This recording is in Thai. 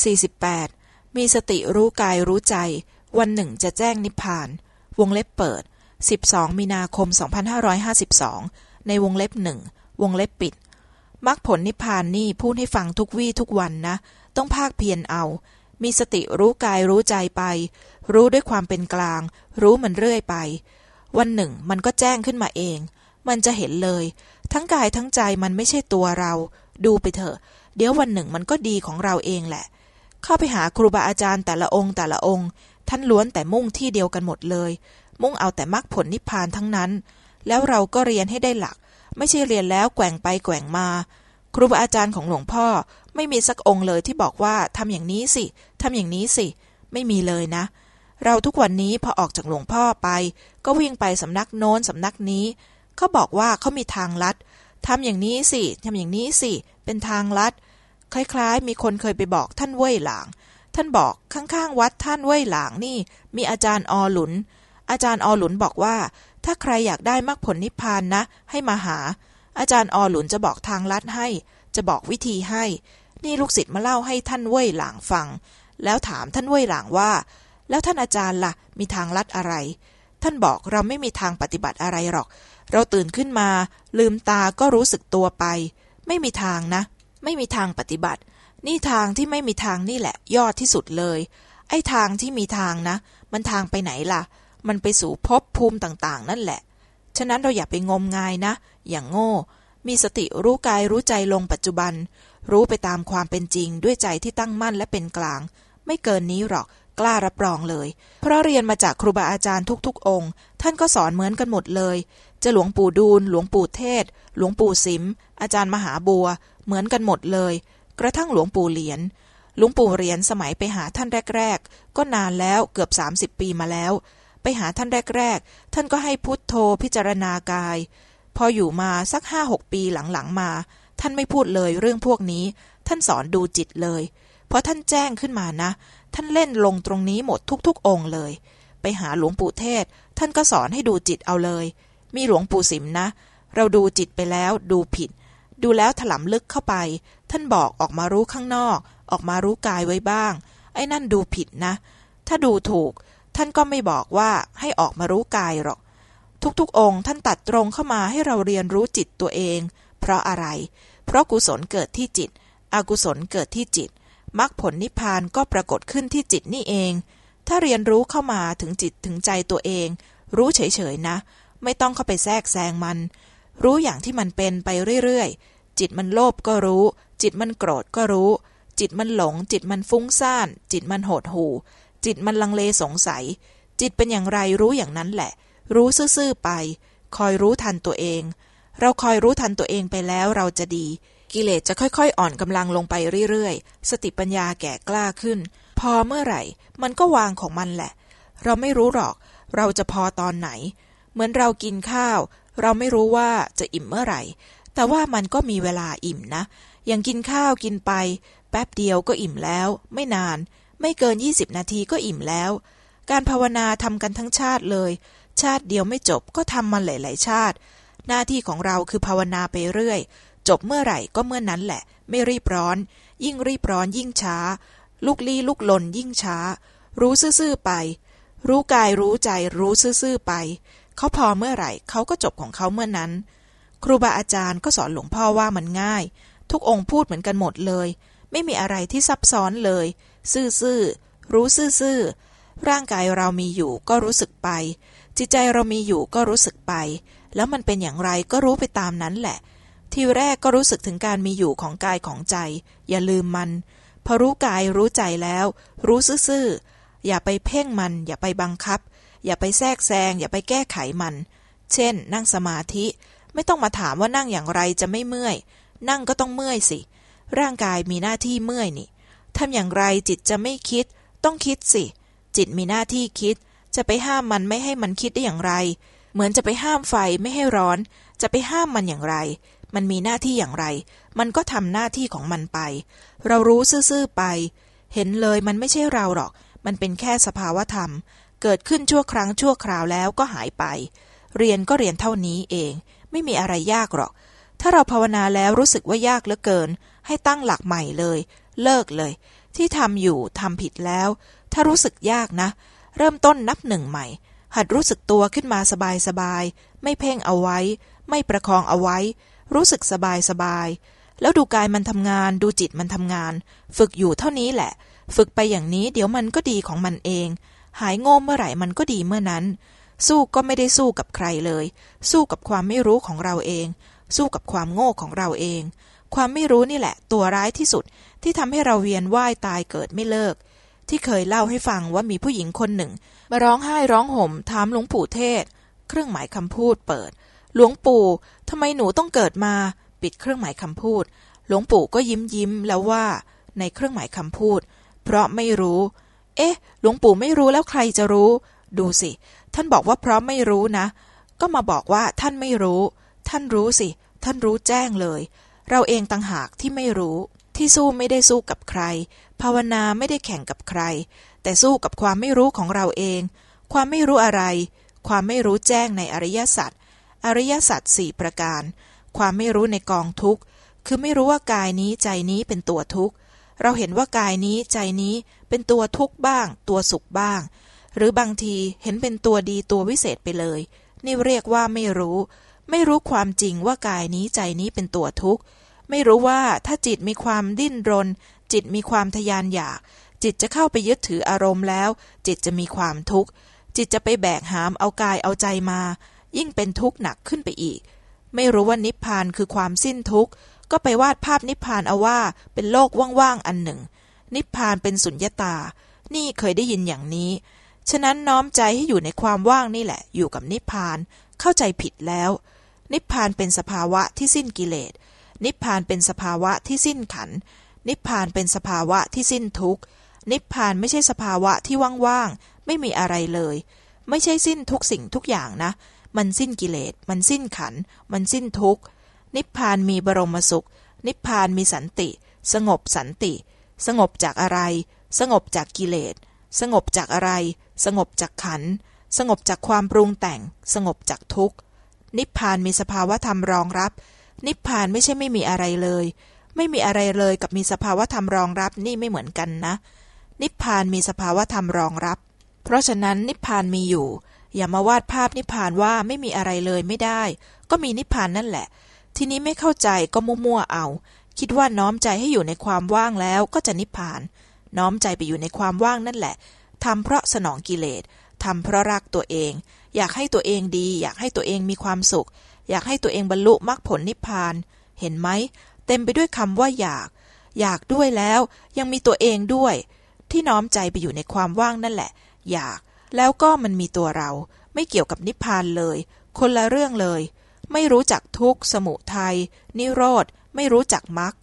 48. มีสติรู้กายรู้ใจ วันหนึ่งจะแจ้งนิพพาน วงเล็บเปิด 12 มีนาคม 2552 ในวงเล็บหนึ่ง วงเล็บปิดมรรคผลนิพพานนี่พูดให้ฟังทุกวี่ทุกวันนะ ต้องภาคเพียรเอา มีสติรู้กายรู้ใจไป รู้ด้วยความเป็นกลาง รู้มันเรื่อยไป วันหนึ่งมันก็แจ้งขึ้นมาเอง มันจะเห็นเลย ทั้งกายทั้งใจมันไม่ใช่ตัวเรา ดูไปเถอะ เดี๋ยววันหนึ่งมันก็ดีของเราเองแหละ เข้าไปหาครูบาอาจารย์แต่ละองค์แต่ละองค์ ท่านล้วนแต่มุ่งที่เดียวกันหมดเลย มุ่งเอาแต่มรรคผลนิพพานทั้งนั้น แล้วเราก็เรียนให้ได้หลัก ไม่ใช่เรียนแล้วแกว่งไปแกว่งมา ครูบาอาจารย์ของหลวงพ่อไม่มีสักองค์เลยที่บอกว่าทำอย่างนี้สิทำอย่างนี้สิ ไม่มีเลยนะ เราทุกวันนี้พอออกจากหลวงพ่อไป ก็วิ่งไปสำนักโน้นสำนักนี้เขาบอกว่าเขามีทางลัดทำอย่างนี้สิทำอย่างนี้สิ เป็นทางลัด คล้ายๆ มีคนเคยไปบอกท่านเว่ยหลาง ท่านบอกข้างๆวัดท่านเว่ยหลางนี่ มีอาจารย์อหลุน อาจารย์อหลุนบอกว่า ถ้าใครอยากได้มรรคผลนิพพานนะ ให้มาหา อาจารย์อหลุนจะบอกทางลัดให้ จะบอกวิธีให้ นี่ลูกศิษย์มาเล่าให้ท่านเว่ยหลางฟัง แล้วถามท่านเว่ยหลางว่า แล้วท่านอาจารย์ล่ะ มีทางลัดอะไร ท่านบอกเราไม่มีทางปฏิบัติอะไรหรอก เราตื่นขึ้นมา ลืมตาก็รู้สึกตัวไป ไม่มีทางนะ ไม่มีทางปฏิบัติ นี่ทางที่ไม่มีทางนี่แหละ ยอดที่สุดเลย ไอ้ทางที่มีทางนะ มันทางไปไหนล่ะ มันไปสู่ภพภูมิต่างๆ นั่นแหละ ฉะนั้นเราอย่าไปงมงายนะ อย่างโง่ มีสติรู้กายรู้ใจลงปัจจุบัน รู้ไปตามความเป็นจริงด้วยใจที่ตั้งมั่นและเป็นกลาง ไม่เกินนี้หรอกกล้ารับรองเลย เพราะเรียนมาจากครูบาอาจารย์ทุกๆ องค์ ท่านก็สอนเหมือนกันหมดเลย จะหลวงปู่ดูล หลวงปู่เทศ หลวงปู่สิม อาจารย์มหาบัว เหมือนกันหมดเลย กระทั่งหลวงปู่เหรียญหลวงปู่เหรียญสมัยไปหาท่านแรก ๆ ก็นานแล้วเกือบ 30 ปีมาแล้ว ไปหาท่านแรก ๆ ท่านก็ให้พุทโธพิจารณากาย พออยู่มาสักห้าหกปีหลังๆมา ท่านไม่พูดเลยเรื่องพวกนี้ ท่านสอนดูจิตเลยพอท่านแจ้งขึ้นมานะ ท่านเล่นลงตรงนี้หมดทุกๆองค์เลย ไปหาหลวงปู่เทศ ท่านก็สอนให้ดูจิตเอาเลย มีหลวงปู่สิมนะ เราดูจิตไปแล้วดูผิด ดูแล้วถลำลึกเข้าไป ท่านบอกออกมารู้ข้างนอก ออกมารู้กายไว้บ้าง ไอ้นั่นดูผิดนะ ถ้าดูถูก ท่านก็ไม่บอกว่าให้ออกมารู้กายหรอก ทุกๆ องค์ท่านตัดตรงเข้ามาให้เราเรียนรู้จิตตัวเอง เพราะอะไร เพราะกุศลเกิดที่จิต อกุศลเกิดที่จิตมรรคผลนิพพานก็ปรากฏขึ้นที่จิตนี่เอง ถ้าเรียนรู้เข้ามาถึงจิตถึงใจตัวเอง รู้เฉยๆนะ ไม่ต้องเข้าไปแทรกแซงมัน รู้อย่างที่มันเป็นไปเรื่อยๆ จิตมันโลภก็รู้ จิตมันโกรธก็รู้ จิตมันหลง จิตมันฟุ้งซ่าน จิตมันโหดหู่ จิตมันลังเลสงสัย จิตเป็นอย่างไรรู้อย่างนั้นแหละ รู้ซื่อๆไป คอยรู้ทันตัวเอง เราคอยรู้ทันตัวเองไปแล้วเราจะดี กิเลสจะค่อยๆ อ่อนกำลังลงไปเรื่อยๆ สติปัญญาแก่กล้าขึ้น พอเมื่อไหร่ มันก็วางของมันแหละ เราไม่รู้หรอก เราจะพอตอนไหน เหมือนเรากินข้าว เราไม่รู้ว่าจะอิ่มเมื่อไหร่ แต่ว่ามันก็มีเวลาอิ่มนะ อย่างกินข้าวกินไป แป๊บเดียวก็อิ่มแล้ว ไม่นาน ไม่เกิน20นาทีก็อิ่มแล้ว การภาวนาทำกันทั้งชาติเลย ชาติเดียวไม่จบก็ทำมันหลาย ๆ ชาติ หน้าที่ของเราคือภาวนาไปเรื่อย จบเมื่อไหร่ก็เมื่อนนั้นแหละ ไม่รีบร้อน ยิ่งรีบร้อนยิ่งช้า ลุกลี้ลุกลนยิ่งช้า รู้ซื่อๆไป รู้กายรู้ใจรู้ซื่อๆไป เขาพอเมื่อไหร่เขาก็จบของเขาเมื่อนั้น ครูบาอาจารย์ก็สอนหลวงพ่อว่ามันง่าย ทุกองค์พูดเหมือนกันหมดเลย ไม่มีอะไรที่ซับซ้อนเลย ซื่อๆรู้ซื่อๆร่างกายเรามีอยู่ก็รู้สึกไป จิตใจเรามีอยู่ก็รู้สึกไป แล้วมันเป็นอย่างไรก็รู้ไปตามนั้นแหละ ทีแรกก็รู้สึกถึงการมีอยู่ของกายของใจ อย่าลืมมันพอรู้กายรู้ใจแล้ว รู้ซื่อๆอย่าไปเพ่งมัน อย่าไปบังคับ อย่าไปแทรกแซง อย่าไปแก้ไขมัน เช่น นั่งสมาธิ ไม่ต้องมาถามว่านั่งอย่างไรจะไม่เมื่อย นั่งก็ต้องเมื่อยสิ ร่างกายมีหน้าที่เมื่อยนี่ทำอย่างไรจิตจะไม่คิด ต้องคิดสิ จิตมีหน้าที่คิด จะไปห้ามมันไม่ให้มันคิดได้อย่างไร เหมือนจะไปห้ามไฟไม่ให้ร้อน จะไปห้ามมันอย่างไร มันมีหน้าที่อย่างไร มันก็ทำหน้าที่ของมันไป เรารู้ซื่อๆไป เห็นเลยมันไม่ใช่เราหรอก มันเป็นแค่สภาวะธรรม เกิดขึ้นชั่วครั้งชั่วคราวแล้วก็หายไป เรียนก็เรียนเท่านี้เอง ไม่มีอะไรยากหรอก ถ้าเราภาวนาแล้วรู้สึกว่ายากเหลือเกิน ให้ตั้งหลักใหม่เลย เลิกเลย ที่ทำอยู่ทำผิดแล้ว ถ้ารู้สึกยากนะ เริ่มต้นนับหนึ่งใหม่ หัดรู้สึกตัวขึ้นมาสบายสบายไม่เพ่งเอาไว้ ไม่ประคองเอาไว้ รู้สึกสบายสบายแล้วดูกายมันทำงานดูจิตมันทำงาน ฝึกอยู่เท่านี้แหละ ฝึกไปอย่างนี้เดี๋ยวมันก็ดีของมันเอง หายโง่เมื่อไหร่มันก็ดีเมื่อนั้น สู้ก็ไม่ได้สู้กับใครเลย สู้กับความไม่รู้ของเราเอง สู้กับความโง่ของเราเอง ความไม่รู้นี่แหละ ตัวร้ายที่สุดที่ทำให้เราเวียนว่ายตายเกิดไม่เลิก ที่เคยเล่าให้ฟังว่ามีผู้หญิงคนหนึ่ง มาร้องไห้ร้องห่มถามหลวงปู่เทศ เครื่องหมายคำพูดเปิด หลวงปู่ทำไมหนูต้องเกิดมา ปิดเครื่องหมายคำพูด หลวงปู่ก็ยิ้มยิ้มแล้วว่า ในเครื่องหมายคำพูด เพราะไม่รู้ เอ๊ะ หลวงปู่ไม่รู้แล้วใครจะรู้ ดูสิ ท่านบอกว่าเพราะไม่รู้นะ ก็มาบอกว่าท่านไม่รู้ ท่านรู้สิ ท่านรู้แจ้งเลย เราเองต่างหากที่ไม่รู้ ที่สู้ไม่ได้สู้กับใคร ภาวนาไม่ได้แข่งกับใคร แต่สู้กับความไม่รู้ของเราเอง ความไม่รู้อะไร ความไม่รู้แจ้งในอริยสัจ อริยสัจสี่ประการ ความไม่รู้ในกองทุกข์ คือไม่รู้ว่ากายนี้ใจนี้เป็นตัวทุกข์ เราเห็นว่ากายนี้ใจนี้เป็นตัวทุกข์บ้าง ตัวสุขบ้าง หรือบางทีเห็นเป็นตัวดีตัววิเศษไปเลย นี่เรียกว่าไม่รู้ ไม่รู้ความจริงว่ากายนี้ใจนี้เป็นตัวทุกข์ไม่รู้ว่าถ้าจิตมีความดิ้นรน จิตมีความทยานอยาก จิตจะเข้าไปยึดถืออารมณ์แล้ว จิตจะมีความทุกข์จิตจะไปแบกหามเอากายเอาใจมา ยิ่งเป็นทุกข์หนักขึ้นไปอีก ไม่รู้ว่านิพพานคือความสิ้นทุกข์ ก็ไปวาดภาพนิพพานเอาว่าเป็นโลกว่างๆอันหนึ่ง นิพพานเป็นสุญญตา นี่เคยได้ยินอย่างนี้ ฉะนั้นน้อมใจให้อยู่ในความว่างนี่แหละ อยู่กับนิพพาน เข้าใจผิดแล้ว นิพพานเป็นสภาวะที่สิ้นกิเลส นิพพานเป็นสภาวะที่สิ้นขัน นิพพานเป็นสภาวะที่สิ้นทุกข์ นิพพานไม่ใช่สภาวะที่ว่างๆ ไม่มีอะไรเลย ไม่ใช่สิ้นทุกสิ่งทุกอย่างนะ มันสิ้นกิเลส มันสิ้นขัน มันสิ้นทุกข์ นิพพานมีบรมสุข นิพพานมีสันติ สงบสันติ สงบจากอะไร สงบจากกิเลส สงบจากอะไร สงบจากขัน สงบจากความปรุงแต่ง สงบจากทุกข์ นิพพานมีสภาวะธรรมรองรับ นิพพานไม่ใช่ไม่มีอะไรเลย ไม่มีอะไรเลยกับมีสภาวะธรรมรองรับนี่ไม่เหมือนกันนะ นิพพานมีสภาวะธรรมรองรับ เพราะฉะนั้นนิพพานมีอยู่ อย่ามาวาดภาพนิพพานว่าไม่มีอะไรเลยไม่ได้ ก็มีนิพพานนั่นแหละ ทีนี้ไม่เข้าใจก็มั่วๆเอา คิดว่าน้อมใจให้อยู่ในความว่างแล้วก็จะนิพพาน น้อมใจไปอยู่ในความว่างนั่นแหละทำเพราะสนองกิเลสทำเพราะรักตัวเอง อยากให้ตัวเองดี อยากให้ตัวเองมีความสุข อยากให้ตัวเองบรรลุมรรคผลนิพพาน เห็นไหมเต็มไปด้วยคำว่าอยาก อยากด้วยแล้ว ยังมีตัวเองด้วย ที่น้อมใจไปอยู่ในความว่างนั่นแหละ อยาก แล้วก็มันมีตัวเรา ไม่เกี่ยวกับนิพพานเลย คนละเรื่องเลย ไม่รู้จักทุกข์สมุทัยนิโรธ ไม่รู้จักมรรค